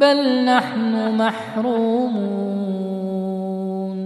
بل نحن محرومون.